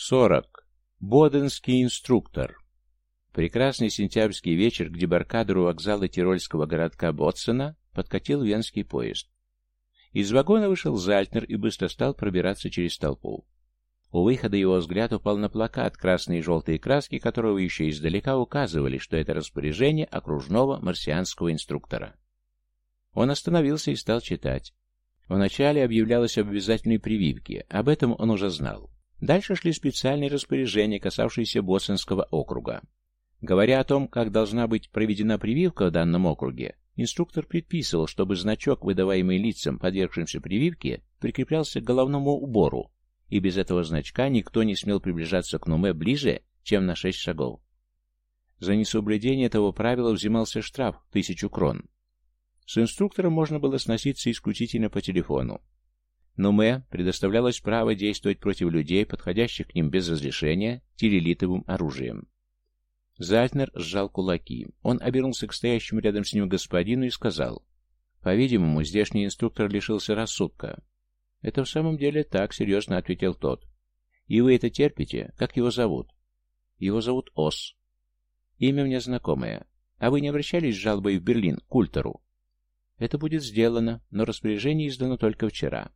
40. Боденский инструктор. Прекрасный сентябрьский вечер к дебаркадеру вокзала тирольского городка Ботсена подкатил венский поезд. Из вагона вышел Зальтнер и быстро стал пробираться через толпу. У выхода его взгляд упал на плакат, красные и желтые краски которого еще издалека указывали, что это распоряжение окружного марсианского инструктора. Он остановился и стал читать. Вначале объявлялось об обязательной прививке, об этом он уже знал. Дальше шли специальные распоряжения, касавшиеся Боцинского округа. Говоря о том, как должна быть проведена прививка в данном округе, инструктор предписывал, чтобы значок, выдаваемый лицам, подвергшимся прививке, прикреплялся к головному убору, и без этого значка никто не смел приближаться к Нуме ближе, чем на шесть шагов. За несоблюдение этого правила взимался штраф – тысячу крон. С инструктором можно было сноситься исключительно по телефону. Нуме предоставлялось право действовать против людей, подходящих к ним без разрешения, телелитовым оружием. Зальтнер сжал кулаки. Он обернулся к стоящему рядом с ним господину и сказал, «По-видимому, здешний инструктор лишился рассудка. «Это в самом деле так», — серьезно ответил тот. «И вы это терпите? Как его зовут?» «Его зовут Ос. Имя мне знакомое. А вы не обращались с жалобой в Берлин, к Ультеру?» «Это будет сделано, но распоряжение издано только вчера».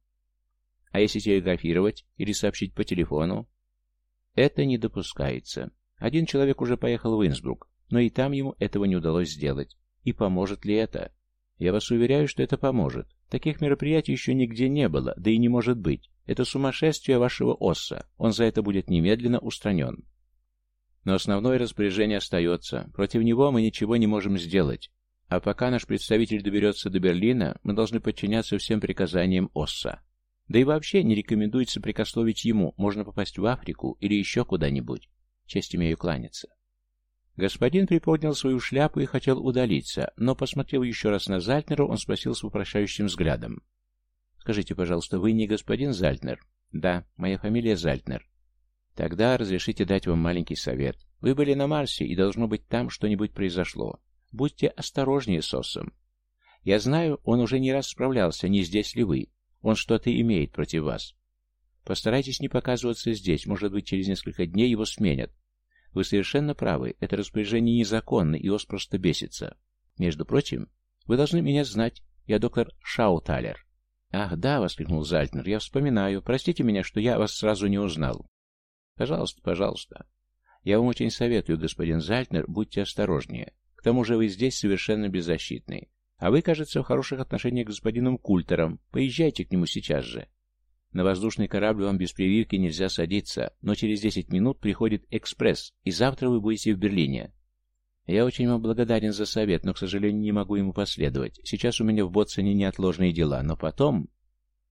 «А если телеграфировать или сообщить по телефону?» «Это не допускается. Один человек уже поехал в Инсбрук, но и там ему этого не удалось сделать. И поможет ли это?» «Я вас уверяю, что это поможет. Таких мероприятий еще нигде не было, да и не может быть. Это сумасшествие вашего Осса. Он за это будет немедленно устранен. Но основное распоряжение остается. Против него мы ничего не можем сделать. А пока наш представитель доберется до Берлина, мы должны подчиняться всем приказаниям Осса. Да и вообще не рекомендуется прикословить ему, можно попасть в Африку или еще куда-нибудь. Честь имею кланяться. Господин приподнял свою шляпу и хотел удалиться, но, посмотрев еще раз на Зальтнера, он спросил с вопрошающим взглядом. «Скажите, пожалуйста, вы не господин Зальтнер?» «Да, моя фамилия Зальтнер». «Тогда разрешите дать вам маленький совет. Вы были на Марсе, и должно быть там что-нибудь произошло. Будьте осторожнее с Осом. Я знаю, он уже не раз справлялся, не здесь ли вы. Он что-то имеет против вас. Постарайтесь не показываться здесь, может быть, через несколько дней его сменят. Вы совершенно правы, это распоряжение незаконно, и ОС просто бесится. Между прочим, вы должны меня знать, я доктор Шауталер. Ах, да, воскликнул Зальтнер, я вспоминаю. Простите меня, что я вас сразу не узнал. Пожалуйста, пожалуйста. Я вам очень советую, господин Зальтнер, будьте осторожнее. К тому же вы здесь совершенно беззащитны. А вы, кажется, в хороших отношениях с господином Культером. Поезжайте к нему сейчас же. На воздушный корабль вам без прививки нельзя садиться, но через 10 минут приходит экспресс, и завтра вы будете в Берлине. Я очень вам благодарен за совет, но, к сожалению, не могу ему последовать. Сейчас у меня в Ботсоне неотложные дела, но потом...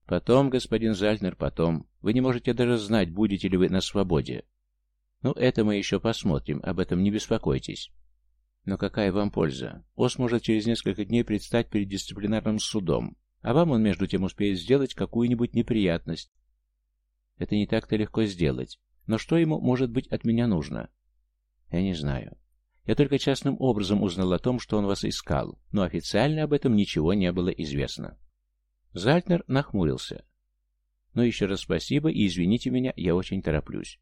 Потом, господин Зальнер, потом. Вы не можете даже знать, будете ли вы на свободе. Ну, это мы еще посмотрим, об этом не беспокойтесь. Но какая вам польза? ОС может через несколько дней предстать перед дисциплинарным судом, а вам он между тем успеет сделать какую-нибудь неприятность. Это не так-то легко сделать. Но что ему, может быть, от меня нужно? Я не знаю. Я только частным образом узнал о том, что он вас искал, но официально об этом ничего не было известно. Зальтнер нахмурился. Но еще раз спасибо и извините меня, я очень тороплюсь.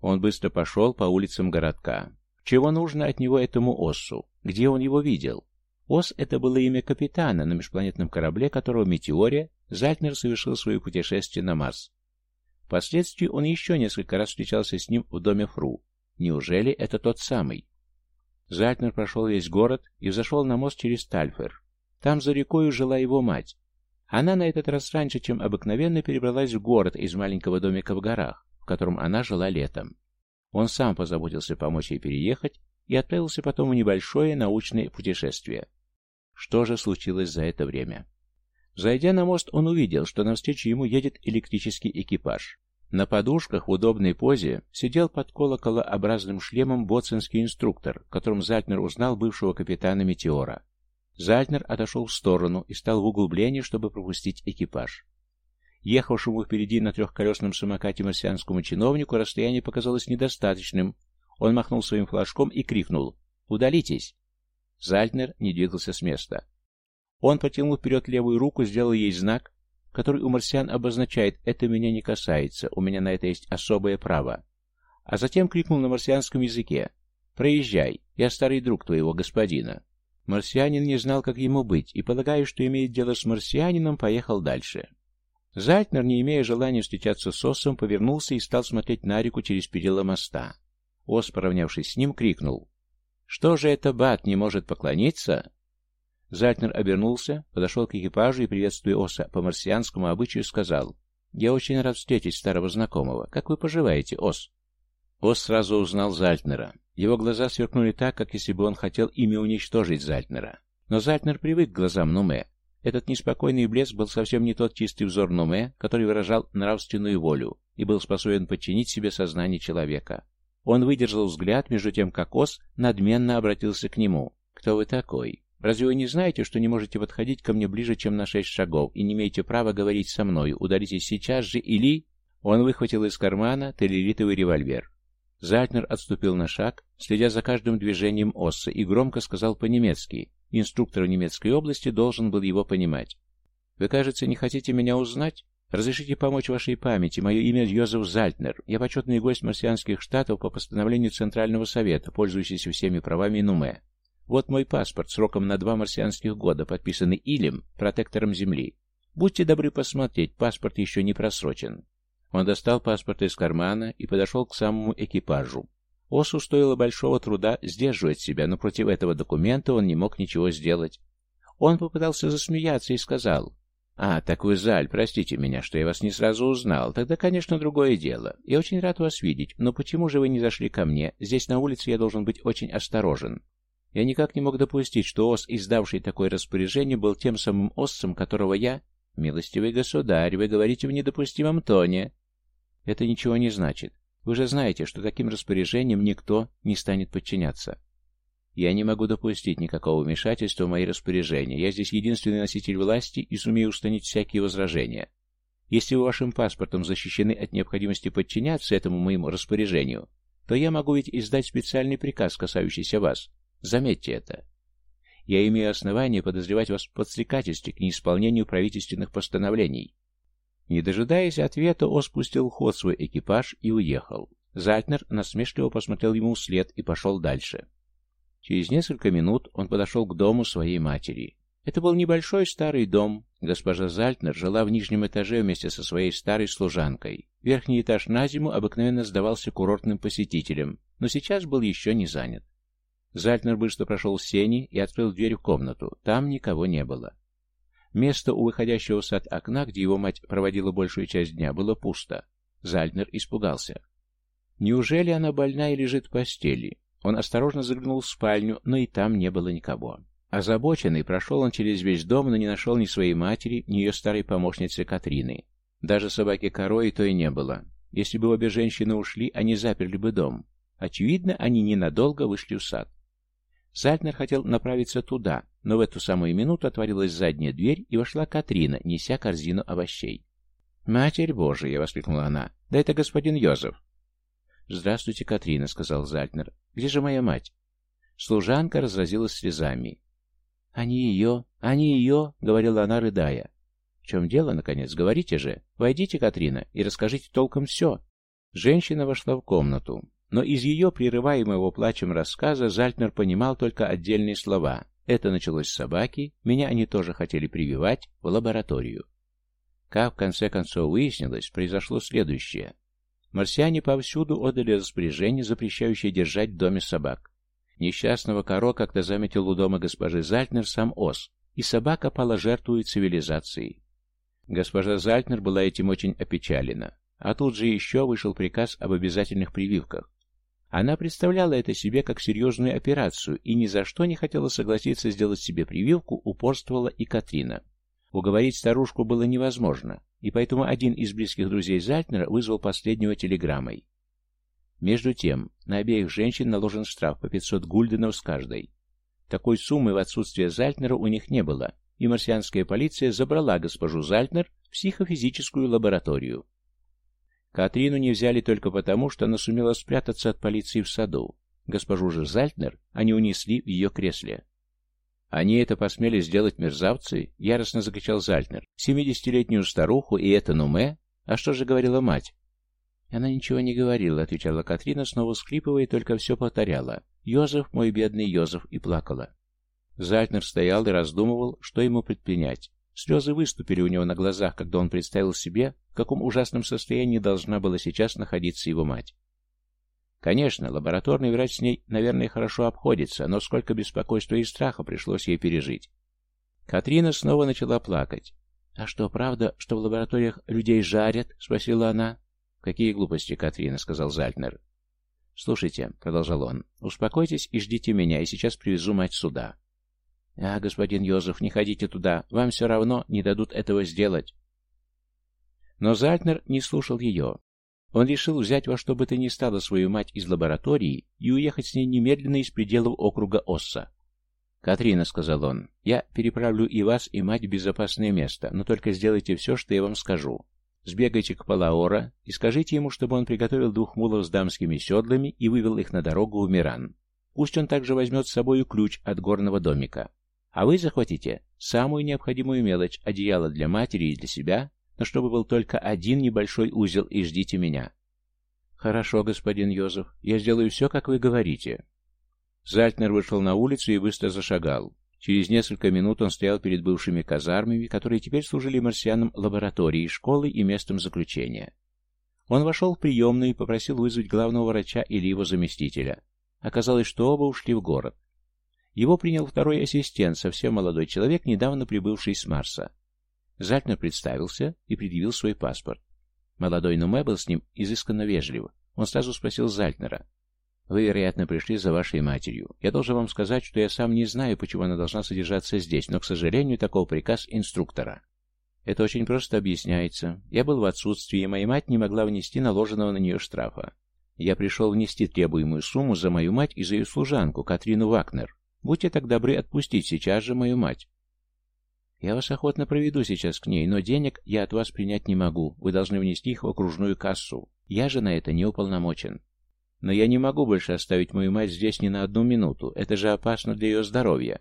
Он быстро пошел по улицам городка. Чего нужно от него этому Оссу? Где он его видел? Ос — это было имя капитана на межпланетном корабле, которого Метеоре Зальтнер совершил свое путешествие на Марс. Впоследствии он еще несколько раз встречался с ним в доме Фру. Неужели это тот самый? Зальтнер прошел весь город и взошел на мост через Тальфер. Там за рекой жила его мать. Она на этот раз раньше, чем обыкновенно, перебралась в город из маленького домика в горах, в котором она жила летом. Он сам позаботился помочь ей переехать и отправился потом в небольшое научное путешествие. Что же случилось за это время? Зайдя на мост, он увидел, что навстречу ему едет электрический экипаж. На подушках в удобной позе сидел под колоколообразным шлемом боцинский инструктор, которым Зальтнер узнал бывшего капитана «Метеора». Зальтнер отошел в сторону и стал в углублении, чтобы пропустить экипаж. Ехавшему впереди на трехколесном самокате марсианскому чиновнику расстояние показалось недостаточным. Он махнул своим флажком и крикнул «Удалитесь!». Зальтнер не двигался с места. Он потянул вперед левую руку, сделал ей знак, который у марсиан обозначает «это меня не касается, у меня на это есть особое право». а затем крикнул на марсианском языке «Проезжай, я старый друг твоего господина». Марсианин не знал, как ему быть, и, полагая, что имеет дело с марсианином, поехал дальше. Зальтнер, не имея желания встречаться с Осом, повернулся и стал смотреть на реку через перила моста. Ос, поравнявшись с ним, крикнул «Что же это Бат не может поклониться?» Зальтнер обернулся, подошел к экипажу и, приветствуя Оса по марсианскому обычаю, сказал «Я очень рад встретить старого знакомого. Как вы поживаете, Ос?» Ос сразу узнал Зальтнера. Его глаза сверкнули так, как если бы он хотел ими уничтожить Зальтнера. Но Зальтнер привык к глазам Нуме. Этот неспокойный блеск был совсем не тот чистый взор Нуме, который выражал нравственную волю и был способен подчинить себе сознание человека. Он выдержал взгляд, между тем как Ос надменно обратился к нему. «Кто вы такой? Разве вы не знаете, что не можете подходить ко мне ближе, чем на шесть шагов, и не имеете права говорить со мной? Ударитесь сейчас же или...» Он выхватил из кармана телеритовый револьвер. Зальтнер отступил на шаг, следя за каждым движением Осса, и громко сказал по-немецки. Инструктор в немецкой области должен был его понимать. «Вы, кажется, не хотите меня узнать? Разрешите помочь вашей памяти. Мое имя Йозеф Зальтнер. Я почетный гость марсианских штатов по постановлению Центрального совета, пользующийся всеми правами Нуме. Вот мой паспорт сроком на два марсианских года, подписанный Илем, протектором Земли. Будьте добры посмотреть, паспорт еще не просрочен. Он достал паспорт из кармана и подошел к самому экипажу. Осу стоило большого труда сдерживать себя, но против этого документа он не мог ничего сделать. Он попытался засмеяться и сказал, «А, так вы Заль, простите меня, что я вас не сразу узнал. Тогда, конечно, другое дело. Я очень рад вас видеть, но почему же вы не зашли ко мне? Здесь на улице я должен быть очень осторожен». Я никак не мог допустить, что Ос, издавший такое распоряжение, был тем самым Осцем, которого я... «Милостивый государь, вы говорите в недопустимом тоне». «Это ничего не значит. Вы же знаете, что таким распоряжением никто не станет подчиняться». «Я не могу допустить никакого вмешательства в мои распоряжения. Я здесь единственный носитель власти и сумею устранить всякие возражения. Если вы вашим паспортом защищены от необходимости подчиняться этому моему распоряжению, то я могу ведь издать специальный приказ, касающийся вас. Заметьте это. Я имею основание подозревать вас в подстрекательстве к неисполнению правительственных постановлений. Не дожидаясь ответа, он спустил ход свой экипаж и уехал. Зальтнер насмешливо посмотрел ему вслед и пошел дальше. Через несколько минут он подошел к дому своей матери. Это был небольшой старый дом. Госпожа Зальтнер жила в нижнем этаже вместе со своей старой служанкой. Верхний этаж на зиму обыкновенно сдавался курортным посетителям, но сейчас был еще не занят. Зальтнер быстро прошел сени и открыл дверь в комнату. Там никого не было. Место у выходящего в сад окна, где его мать проводила большую часть дня, было пусто. Зальтнер испугался. Неужели она больна и лежит в постели? Он осторожно заглянул в спальню, но и там не было никого. Озабоченный прошел он через весь дом, но не нашел ни своей матери, ни ее старой помощницы Катрины. Даже собаки Коро и то и не было. Если бы обе женщины ушли, они заперли бы дом. Очевидно, они ненадолго вышли в сад. Зальтнер хотел направиться туда, но в эту самую минуту отворилась задняя дверь, и вошла Катрина, неся корзину овощей. «Матерь Божия!» — воскликнула она. «Да это господин Йозеф!» «Здравствуйте, Катрина», — сказал Зальтнер. «Где же моя мать?» Служанка разразилась слезами. «Они ее, они ее!» — говорила она, рыдая. «В чем дело, наконец? Говорите же! Войдите, Катрина, и расскажите толком все!» Женщина вошла в комнату. Но из ее прерываемого плачем рассказа Зальтнер понимал только отдельные слова. Это началось с собаки, меня они тоже хотели прививать в лабораторию. Как в конце концов выяснилось, произошло следующее. Марсиане повсюду отдали распоряжение, запрещающее держать в доме собак. Несчастного коро как-то заметил у дома госпожи Зальтнер сам Ос, и собака пала жертвой цивилизации. Госпожа Зальтнер была этим очень опечалена. А тут же еще вышел приказ об обязательных прививках. Она представляла это себе как серьезную операцию и ни за что не хотела согласиться сделать себе прививку, упорствовала и Катрина. Уговорить старушку было невозможно, и поэтому один из близких друзей Зальтнера вызвал последнего телеграммой. Между тем, на обеих женщин наложен штраф по 500 гульденов с каждой. Такой суммы в отсутствие Зальтнера у них не было, и марсианская полиция забрала госпожу Зальтнер в психофизическую лабораторию. Катрину не взяли только потому, что она сумела спрятаться от полиции в саду. Госпожу же Зальтнер они унесли в ее кресле. «Они это посмели сделать мерзавцы?» — яростно закричал Зальтнер. «Семидесятилетнюю старуху и это Нуме? А что же говорила мать?» Она ничего не говорила, отвечала Катрина, снова скрипывая, и только все повторяла. «Йозеф, мой бедный Йозеф!» и плакала. Зальтнер стоял и раздумывал, что ему предпринять. Слезы выступили у него на глазах, когда он представил себе, в каком ужасном состоянии должна была сейчас находиться его мать. Конечно, лабораторный врач с ней, наверное, хорошо обходится, но сколько беспокойства и страха пришлось ей пережить. Катрина снова начала плакать. «А что, правда, что в лабораториях людей жарят?» — спросила она. «Какие глупости, Катрина», — сказал Зальтнер. «Слушайте», — продолжал он, — «успокойтесь и ждите меня, и сейчас привезу мать сюда». «А, господин Йозеф, не ходите туда, вам все равно не дадут этого сделать». Но Зальтнер не слушал ее. Он решил взять во что бы то ни стало свою мать из лаборатории и уехать с ней немедленно из пределов округа Осса. «Катрина», — сказал он, — «я переправлю и вас, и мать в безопасное место, но только сделайте все, что я вам скажу. Сбегайте к Палаора и скажите ему, чтобы он приготовил двух мулов с дамскими седлами и вывел их на дорогу в Миран. Пусть он также возьмет с собой ключ от горного домика. А вы захватите самую необходимую мелочь, одеяло для матери и для себя, но чтобы был только один небольшой узел, и ждите меня. Хорошо, господин Йозеф, я сделаю все, как вы говорите. Зальтнер вышел на улицу и быстро зашагал. Через несколько минут он стоял перед бывшими казармами, которые теперь служили марсианам лабораторией, школой и местом заключения. Он вошел в приемную и попросил вызвать главного врача или его заместителя. Оказалось, что оба ушли в город. Его принял второй ассистент, совсем молодой человек, недавно прибывший с Марса. Зальтнер представился и предъявил свой паспорт. Молодой Нуме был с ним изысканно вежлив. Он сразу спросил Зальтнера. «Вы, вероятно, пришли за вашей матерью. Я должен вам сказать, что я сам не знаю, почему она должна содержаться здесь, но, к сожалению, таков приказ инструктора. Это очень просто объясняется. Я был в отсутствии, и моя мать не могла внести наложенного на нее штрафа. Я пришел внести требуемую сумму за мою мать и за ее служанку, Катрину Вакнер. Будьте так добры отпустить сейчас же мою мать. Я вас охотно проведу сейчас к ней, но денег я от вас принять не могу. Вы должны внести их в окружную кассу. Я же на это не уполномочен. Но я не могу больше оставить мою мать здесь ни на одну минуту. Это же опасно для ее здоровья.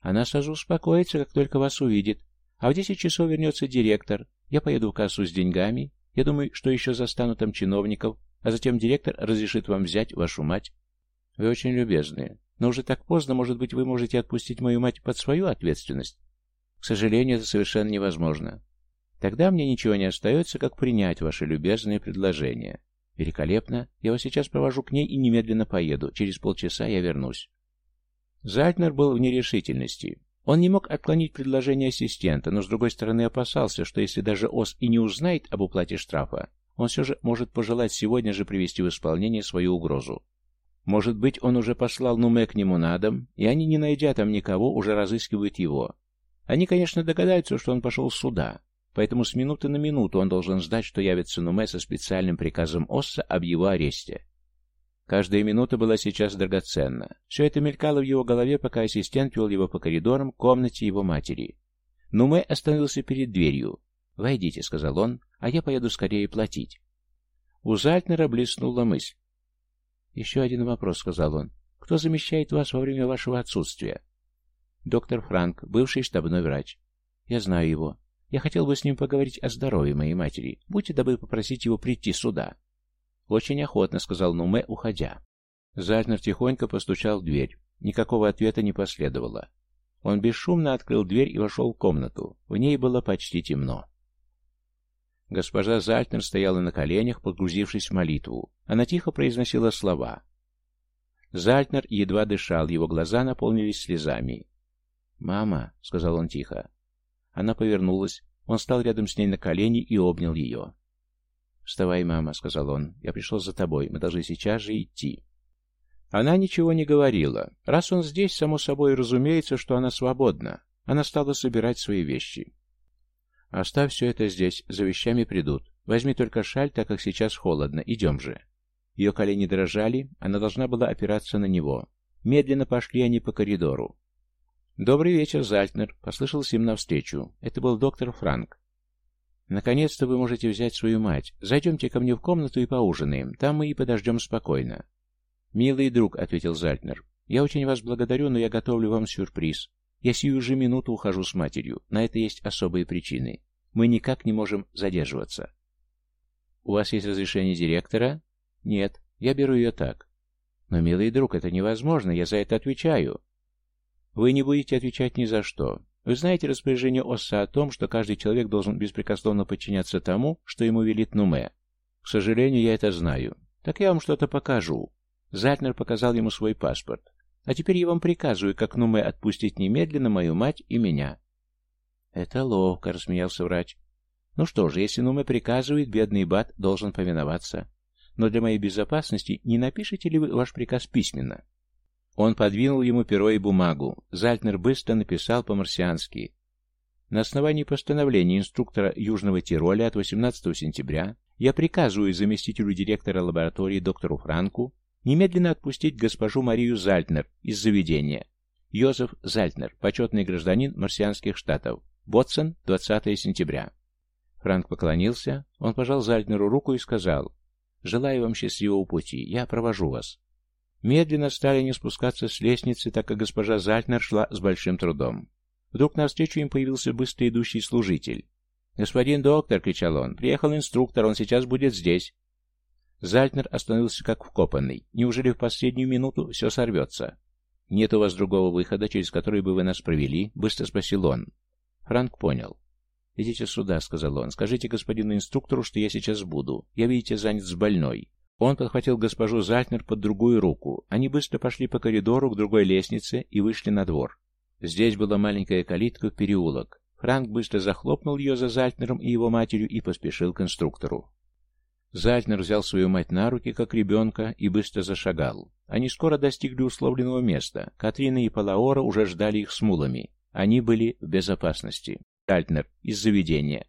Она сразу успокоится, как только вас увидит. А в десять часов вернется директор. Я поеду в кассу с деньгами. Я думаю, что еще застану там чиновников, а затем директор разрешит вам взять вашу мать. Вы очень любезны. Но уже так поздно, может быть, вы можете отпустить мою мать под свою ответственность. К сожалению, это совершенно невозможно. Тогда мне ничего не остается, как принять ваше любезное предложение. Великолепно. Я вас сейчас провожу к ней и немедленно поеду. Через полчаса я вернусь. Зальтнер был в нерешительности. Он не мог отклонить предложение ассистента, но с другой стороны опасался, что если даже ОС и не узнает об уплате штрафа, он все же может пожелать сегодня же привести в исполнение свою угрозу. Может быть, он уже послал Нуме к нему на дом, и они, не найдя там никого, уже разыскивают его. Они, конечно, догадаются, что он пошел сюда, поэтому с минуты на минуту он должен ждать, что явится Нуме со специальным приказом Осса об его аресте. Каждая минута была сейчас драгоценна. Все это мелькало в его голове, пока ассистент вел его по коридорам к комнате его матери. Нуме остановился перед дверью. «Войдите», — сказал он, — «а я поеду скорее платить». У Зальтнера блеснула мысль. «Еще один вопрос», — сказал он. «Кто замещает вас во время вашего отсутствия?» Доктор Франк, бывший штабной врач. Я знаю его. Я хотел бы с ним поговорить о здоровье моей матери. Будьте добры попросить его прийти сюда. Очень охотно, сказал Нуме, уходя. Зальнер тихонько постучал в дверь. Никакого ответа не последовало. Он бесшумно открыл дверь и вошел в комнату. В ней было почти темно. Госпожа Зальтнер стояла на коленях, погрузившись в молитву. Она тихо произносила слова. Зальтнер едва дышал, его глаза наполнились слезами. «Мама», — сказал он тихо. Она повернулась. Он стал рядом с ней на колени и обнял ее. «Вставай, мама», — сказал он. «Я пришел за тобой. Мы должны сейчас же идти». Она ничего не говорила. Раз он здесь, само собой разумеется, что она свободна. Она стала собирать свои вещи. «Оставь все это здесь, за вещами придут. Возьми только шаль, так как сейчас холодно. Идем же». Ее колени дрожали, она должна была опираться на него. Медленно пошли они по коридору. «Добрый вечер, Зальтнер», — послышался им навстречу. Это был доктор Франк. «Наконец-то вы можете взять свою мать. Зайдемте ко мне в комнату и поужинаем. Там мы и подождем спокойно». «Милый друг», — ответил Зальтнер, — «я очень вас благодарю, но я готовлю вам сюрприз. Я сию же минуту ухожу с матерью. На это есть особые причины. Мы никак не можем задерживаться». «У вас есть разрешение директора?» «Нет, я беру ее так». «Но, милый друг, это невозможно, я за это отвечаю». «Вы не будете отвечать ни за что. Вы знаете распоряжение Осса о том, что каждый человек должен беспрекословно подчиняться тому, что ему велит Нуме. К сожалению, я это знаю. Так я вам что-то покажу. Зальнер показал ему свой паспорт. А теперь я вам приказываю, как Нуме, отпустить немедленно мою мать и меня. Это ловко, рассмеялся врач. Ну что же, если Нуме приказывает, бедный Бат должен повиноваться. Но для моей безопасности не напишите ли вы ваш приказ письменно? Он подвинул ему перо и бумагу. Зальтнер быстро написал по-марсиански. На основании постановления инструктора Южного Тироля от 18 сентября я приказываю заместителю директора лаборатории доктору Франку немедленно отпустить госпожу Марию Зальтнер из заведения. Йозеф Зальтнер, почетный гражданин марсианских штатов. Ботсон, 20 сентября. Франк поклонился, он пожал Зальтнеру руку и сказал, «Желаю вам счастливого пути, я провожу вас». Медленно стали не спускаться с лестницы, так как госпожа Зальтнер шла с большим трудом. Вдруг навстречу им появился быстро идущий служитель. «Господин доктор!» — кричал он. «Приехал инструктор, он сейчас будет здесь!» Зальтнер остановился как вкопанный. Неужели в последнюю минуту все сорвется? «Нет у вас другого выхода, через который бы вы нас провели?» — быстро спросил он. Франк понял. «Идите сюда», — сказал он. «Скажите господину инструктору, что я сейчас буду. Я, видите, занят с больной. Он подхватил госпожу Зальтнер под другую руку. Они быстро пошли по коридору к другой лестнице и вышли на двор. Здесь была маленькая калитка в переулок. Франк быстро захлопнул ее за Зальтнером и его матерью и поспешил к инструктору. Зальтнер взял свою мать на руки, как ребенка, и быстро зашагал. Они скоро достигли условленного места. Катрина и Палаора уже ждали их с мулами. Они были в безопасности. Зальтнер из заведения.